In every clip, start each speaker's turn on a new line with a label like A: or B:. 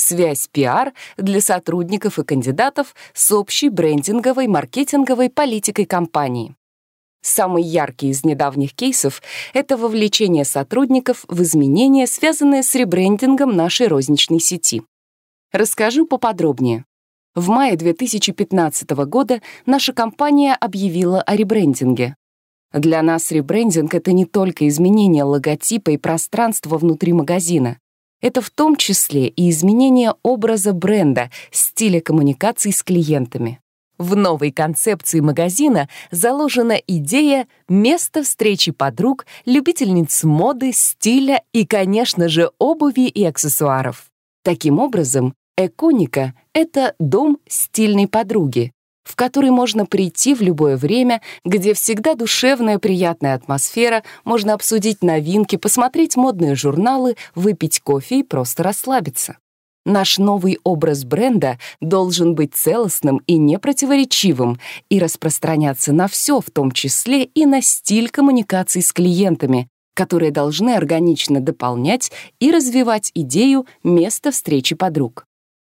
A: связь пиар для сотрудников и кандидатов с общей брендинговой маркетинговой политикой компании. Самый яркий из недавних кейсов — это вовлечение сотрудников в изменения, связанные с ребрендингом нашей розничной сети. Расскажу поподробнее. В мае 2015 года наша компания объявила о ребрендинге. Для нас ребрендинг — это не только изменение логотипа и пространства внутри магазина. Это в том числе и изменение образа бренда, стиля коммуникаций с клиентами. В новой концепции магазина заложена идея места встречи подруг, любительниц моды, стиля и, конечно же, обуви и аксессуаров. Таким образом, Эконика — это дом стильной подруги, в который можно прийти в любое время, где всегда душевная приятная атмосфера, можно обсудить новинки, посмотреть модные журналы, выпить кофе и просто расслабиться. Наш новый образ бренда должен быть целостным и непротиворечивым и распространяться на все, в том числе и на стиль коммуникации с клиентами, которые должны органично дополнять и развивать идею места встречи подруг.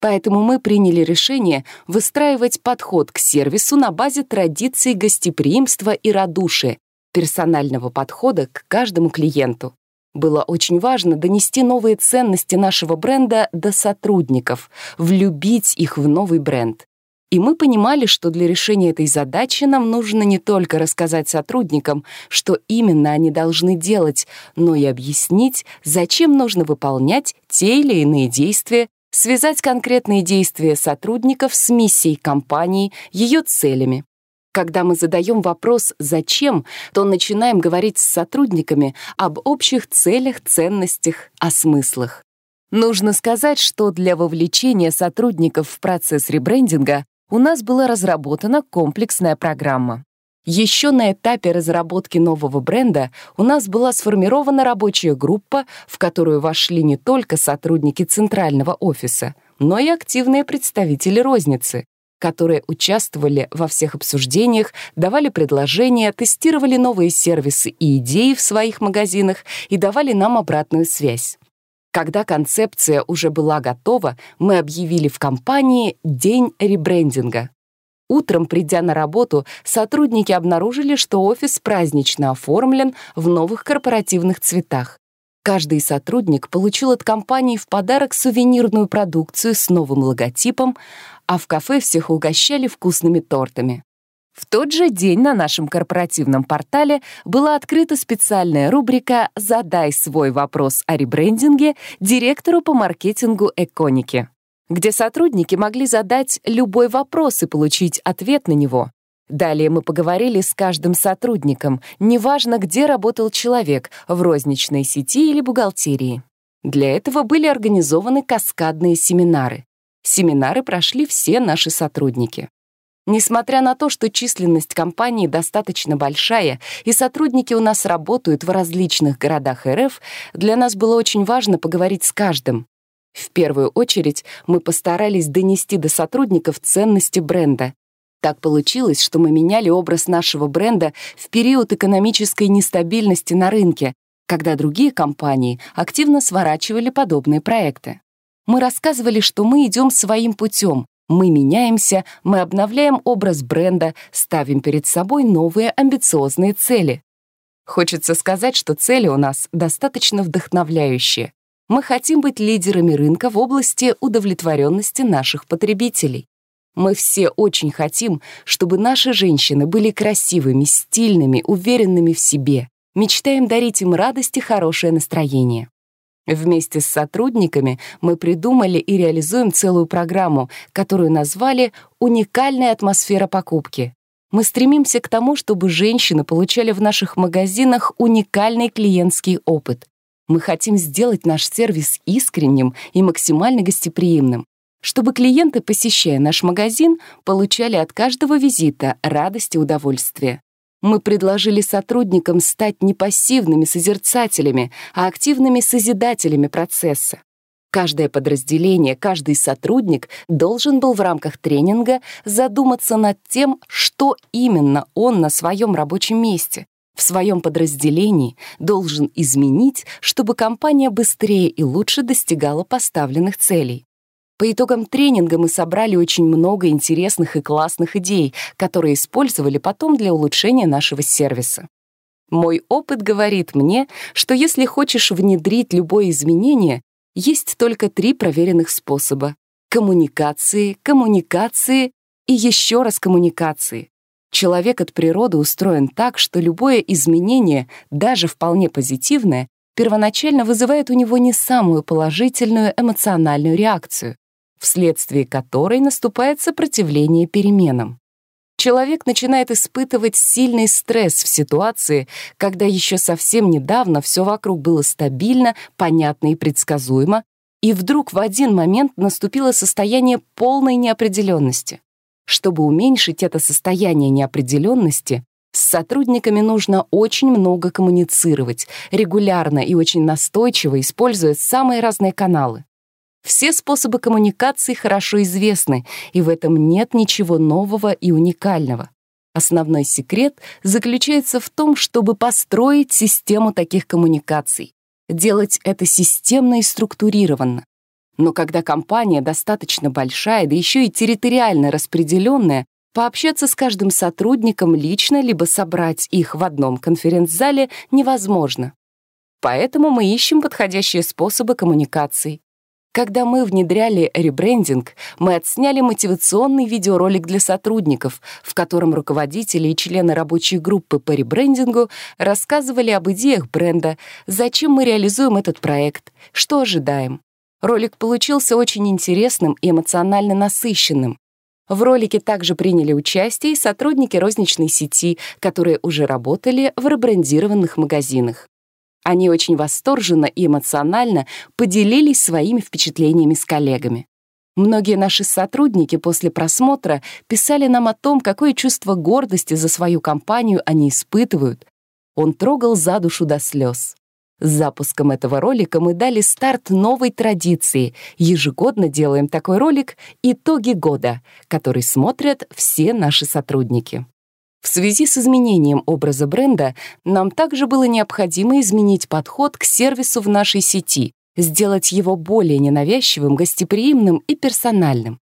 A: Поэтому мы приняли решение выстраивать подход к сервису на базе традиций гостеприимства и радушия, персонального подхода к каждому клиенту. Было очень важно донести новые ценности нашего бренда до сотрудников, влюбить их в новый бренд. И мы понимали, что для решения этой задачи нам нужно не только рассказать сотрудникам, что именно они должны делать, но и объяснить, зачем нужно выполнять те или иные действия связать конкретные действия сотрудников с миссией компании, ее целями. Когда мы задаем вопрос «зачем?», то начинаем говорить с сотрудниками об общих целях, ценностях, о смыслах. Нужно сказать, что для вовлечения сотрудников в процесс ребрендинга у нас была разработана комплексная программа. Еще на этапе разработки нового бренда у нас была сформирована рабочая группа, в которую вошли не только сотрудники центрального офиса, но и активные представители розницы, которые участвовали во всех обсуждениях, давали предложения, тестировали новые сервисы и идеи в своих магазинах и давали нам обратную связь. Когда концепция уже была готова, мы объявили в компании «День ребрендинга», Утром, придя на работу, сотрудники обнаружили, что офис празднично оформлен в новых корпоративных цветах. Каждый сотрудник получил от компании в подарок сувенирную продукцию с новым логотипом, а в кафе всех угощали вкусными тортами. В тот же день на нашем корпоративном портале была открыта специальная рубрика «Задай свой вопрос о ребрендинге директору по маркетингу Эконики» где сотрудники могли задать любой вопрос и получить ответ на него. Далее мы поговорили с каждым сотрудником, неважно, где работал человек, в розничной сети или бухгалтерии. Для этого были организованы каскадные семинары. Семинары прошли все наши сотрудники. Несмотря на то, что численность компании достаточно большая и сотрудники у нас работают в различных городах РФ, для нас было очень важно поговорить с каждым, в первую очередь мы постарались донести до сотрудников ценности бренда. Так получилось, что мы меняли образ нашего бренда в период экономической нестабильности на рынке, когда другие компании активно сворачивали подобные проекты. Мы рассказывали, что мы идем своим путем, мы меняемся, мы обновляем образ бренда, ставим перед собой новые амбициозные цели. Хочется сказать, что цели у нас достаточно вдохновляющие. Мы хотим быть лидерами рынка в области удовлетворенности наших потребителей. Мы все очень хотим, чтобы наши женщины были красивыми, стильными, уверенными в себе. Мечтаем дарить им радость и хорошее настроение. Вместе с сотрудниками мы придумали и реализуем целую программу, которую назвали «Уникальная атмосфера покупки». Мы стремимся к тому, чтобы женщины получали в наших магазинах уникальный клиентский опыт, мы хотим сделать наш сервис искренним и максимально гостеприимным, чтобы клиенты, посещая наш магазин, получали от каждого визита радость и удовольствие. Мы предложили сотрудникам стать не пассивными созерцателями, а активными созидателями процесса. Каждое подразделение, каждый сотрудник должен был в рамках тренинга задуматься над тем, что именно он на своем рабочем месте, в своем подразделении должен изменить, чтобы компания быстрее и лучше достигала поставленных целей. По итогам тренинга мы собрали очень много интересных и классных идей, которые использовали потом для улучшения нашего сервиса. Мой опыт говорит мне, что если хочешь внедрить любое изменение, есть только три проверенных способа — коммуникации, коммуникации и еще раз коммуникации. Человек от природы устроен так, что любое изменение, даже вполне позитивное, первоначально вызывает у него не самую положительную эмоциональную реакцию, вследствие которой наступает сопротивление переменам человек начинает испытывать сильный стресс в ситуации, когда еще совсем недавно все вокруг было стабильно, понятно и предсказуемо, и вдруг в один момент наступило состояние полной неопределенности. Чтобы уменьшить это состояние неопределенности, с сотрудниками нужно очень много коммуницировать, регулярно и очень настойчиво используя самые разные каналы. Все способы коммуникации хорошо известны, и в этом нет ничего нового и уникального. Основной секрет заключается в том, чтобы построить систему таких коммуникаций, делать это системно и структурированно. Но когда компания достаточно большая, да еще и территориально распределенная, пообщаться с каждым сотрудником лично либо собрать их в одном конференц-зале невозможно. Поэтому мы ищем подходящие способы коммуникации. Когда мы внедряли ребрендинг, мы отсняли мотивационный видеоролик для сотрудников, в котором руководители и члены рабочей группы по ребрендингу рассказывали об идеях бренда, зачем мы реализуем этот проект, что ожидаем. Ролик получился очень интересным и эмоционально насыщенным. В ролике также приняли участие и сотрудники розничной сети, которые уже работали в ребрендированных магазинах. Они очень восторженно и эмоционально поделились своими впечатлениями с коллегами. Многие наши сотрудники после просмотра писали нам о том, какое чувство гордости за свою компанию они испытывают. Он трогал за душу до слез. С запуском этого ролика мы дали старт новой традиции. Ежегодно делаем такой ролик «Итоги года», который смотрят все наши сотрудники. В связи с изменением образа бренда нам также было необходимо изменить подход к сервису в нашей сети, сделать его более ненавязчивым, гостеприимным и персональным.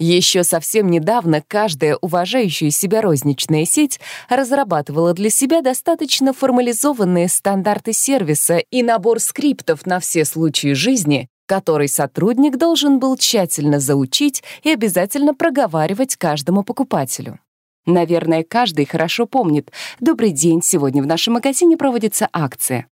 A: Еще совсем недавно каждая уважающая себя розничная сеть разрабатывала для себя достаточно формализованные стандарты сервиса и набор скриптов на все случаи жизни, который сотрудник должен был тщательно заучить и обязательно проговаривать каждому покупателю. Наверное, каждый хорошо помнит. «Добрый день, сегодня в нашем магазине проводится акция».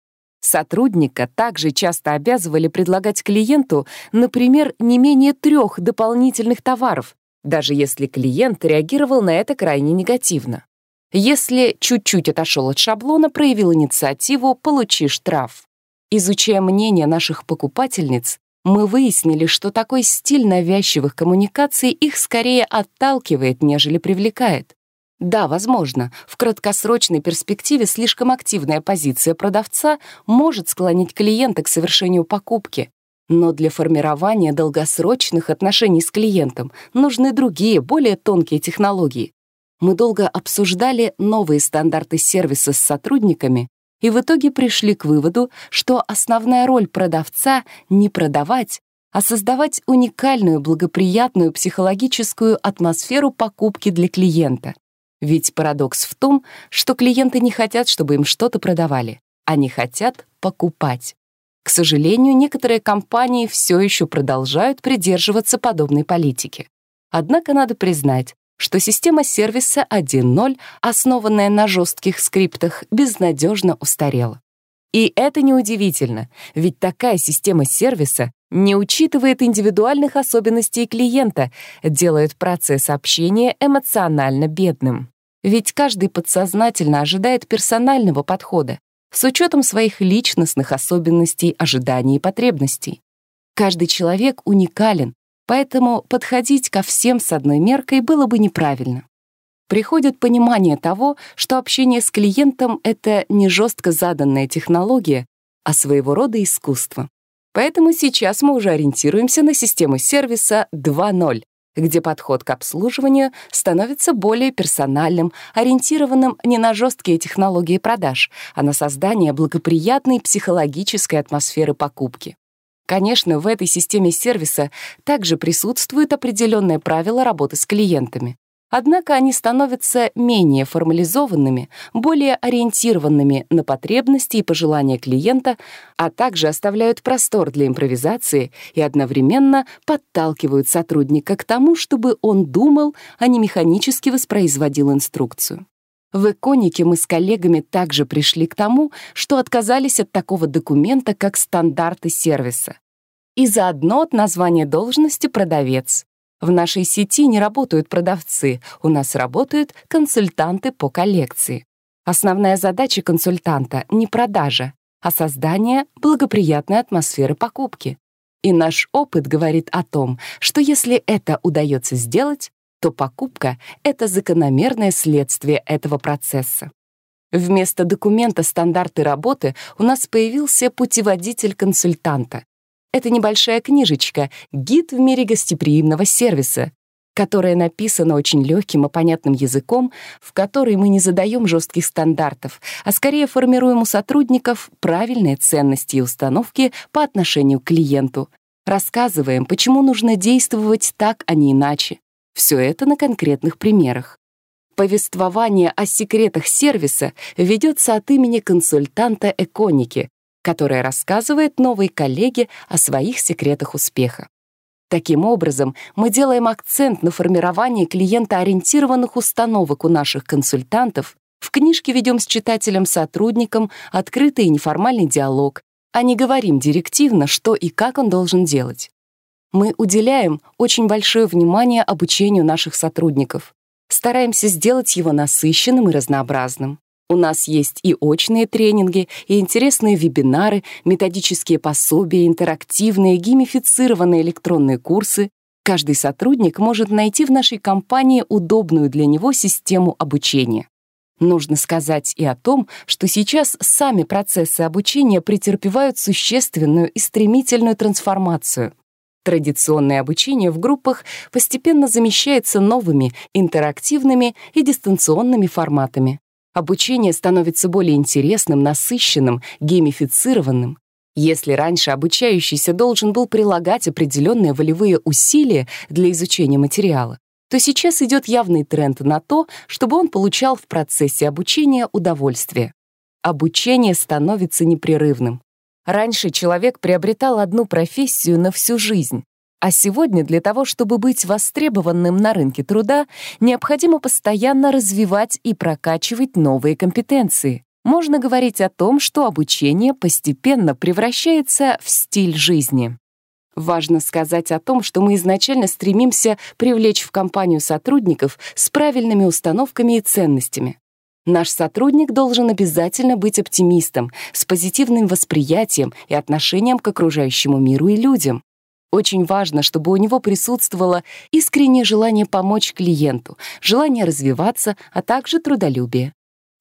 A: Сотрудника также часто обязывали предлагать клиенту, например, не менее трех дополнительных товаров, даже если клиент реагировал на это крайне негативно. Если чуть-чуть отошел от шаблона, проявил инициативу «получи штраф». Изучая мнение наших покупательниц, мы выяснили, что такой стиль навязчивых коммуникаций их скорее отталкивает, нежели привлекает. Да, возможно, в краткосрочной перспективе слишком активная позиция продавца может склонить клиента к совершению покупки. Но для формирования долгосрочных отношений с клиентом нужны другие, более тонкие технологии. Мы долго обсуждали новые стандарты сервиса с сотрудниками и в итоге пришли к выводу, что основная роль продавца — не продавать, а создавать уникальную благоприятную психологическую атмосферу покупки для клиента. Ведь парадокс в том, что клиенты не хотят, чтобы им что-то продавали. Они хотят покупать. К сожалению, некоторые компании все еще продолжают придерживаться подобной политики. Однако надо признать, что система сервиса 1.0, основанная на жестких скриптах, безнадежно устарела. И это неудивительно, ведь такая система сервиса не учитывает индивидуальных особенностей клиента, делает процесс общения эмоционально бедным. Ведь каждый подсознательно ожидает персонального подхода с учетом своих личностных особенностей, ожиданий и потребностей. Каждый человек уникален, поэтому подходить ко всем с одной меркой было бы неправильно. Приходит понимание того, что общение с клиентом — это не жестко заданная технология, а своего рода искусство. Поэтому сейчас мы уже ориентируемся на систему сервиса 2.0, где подход к обслуживанию становится более персональным, ориентированным не на жесткие технологии продаж, а на создание благоприятной психологической атмосферы покупки. Конечно, в этой системе сервиса также присутствуют определенные правила работы с клиентами. Однако они становятся менее формализованными, более ориентированными на потребности и пожелания клиента, а также оставляют простор для импровизации и одновременно подталкивают сотрудника к тому, чтобы он думал, а не механически воспроизводил инструкцию. В иконике мы с коллегами также пришли к тому, что отказались от такого документа, как стандарты сервиса. И заодно от названия должности «продавец». В нашей сети не работают продавцы, у нас работают консультанты по коллекции. Основная задача консультанта — не продажа, а создание благоприятной атмосферы покупки. И наш опыт говорит о том, что если это удается сделать, то покупка — это закономерное следствие этого процесса. Вместо документа «Стандарты работы» у нас появился путеводитель консультанта, это небольшая книжечка «Гид в мире гостеприимного сервиса», которая написана очень легким и понятным языком, в которой мы не задаем жестких стандартов, а скорее формируем у сотрудников правильные ценности и установки по отношению к клиенту. Рассказываем, почему нужно действовать так, а не иначе. Все это на конкретных примерах. Повествование о секретах сервиса ведется от имени консультанта Эконики, которая рассказывает новой коллеге о своих секретах успеха. Таким образом, мы делаем акцент на формировании клиентоориентированных установок у наших консультантов, в книжке ведем с читателем-сотрудником открытый и неформальный диалог, а не говорим директивно, что и как он должен делать. Мы уделяем очень большое внимание обучению наших сотрудников, стараемся сделать его насыщенным и разнообразным. У нас есть и очные тренинги, и интересные вебинары, методические пособия, интерактивные, геймифицированные электронные курсы. Каждый сотрудник может найти в нашей компании удобную для него систему обучения. Нужно сказать и о том, что сейчас сами процессы обучения претерпевают существенную и стремительную трансформацию. Традиционное обучение в группах постепенно замещается новыми интерактивными и дистанционными форматами. Обучение становится более интересным, насыщенным, геймифицированным. Если раньше обучающийся должен был прилагать определенные волевые усилия для изучения материала, то сейчас идет явный тренд на то, чтобы он получал в процессе обучения удовольствие. Обучение становится непрерывным. Раньше человек приобретал одну профессию на всю жизнь, а сегодня для того, чтобы быть востребованным на рынке труда, необходимо постоянно развивать и прокачивать новые компетенции. Можно говорить о том, что обучение постепенно превращается в стиль жизни. Важно сказать о том, что мы изначально стремимся привлечь в компанию сотрудников с правильными установками и ценностями. Наш сотрудник должен обязательно быть оптимистом, с позитивным восприятием и отношением к окружающему миру и людям. Очень важно, чтобы у него присутствовало искреннее желание помочь клиенту, желание развиваться, а также трудолюбие.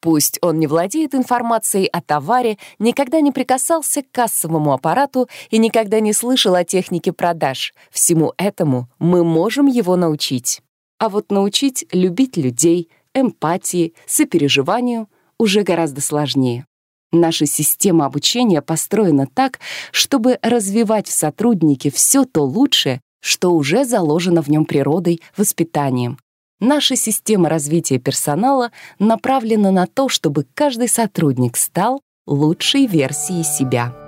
A: Пусть он не владеет информацией о товаре, никогда не прикасался к кассовому аппарату и никогда не слышал о технике продаж. Всему этому мы можем его научить. А вот научить любить людей, эмпатии, сопереживанию уже гораздо сложнее. Наша система обучения построена так, чтобы развивать в сотруднике все то лучшее, что уже заложено в нем природой, воспитанием. Наша система развития персонала направлена на то, чтобы каждый сотрудник стал лучшей версией себя.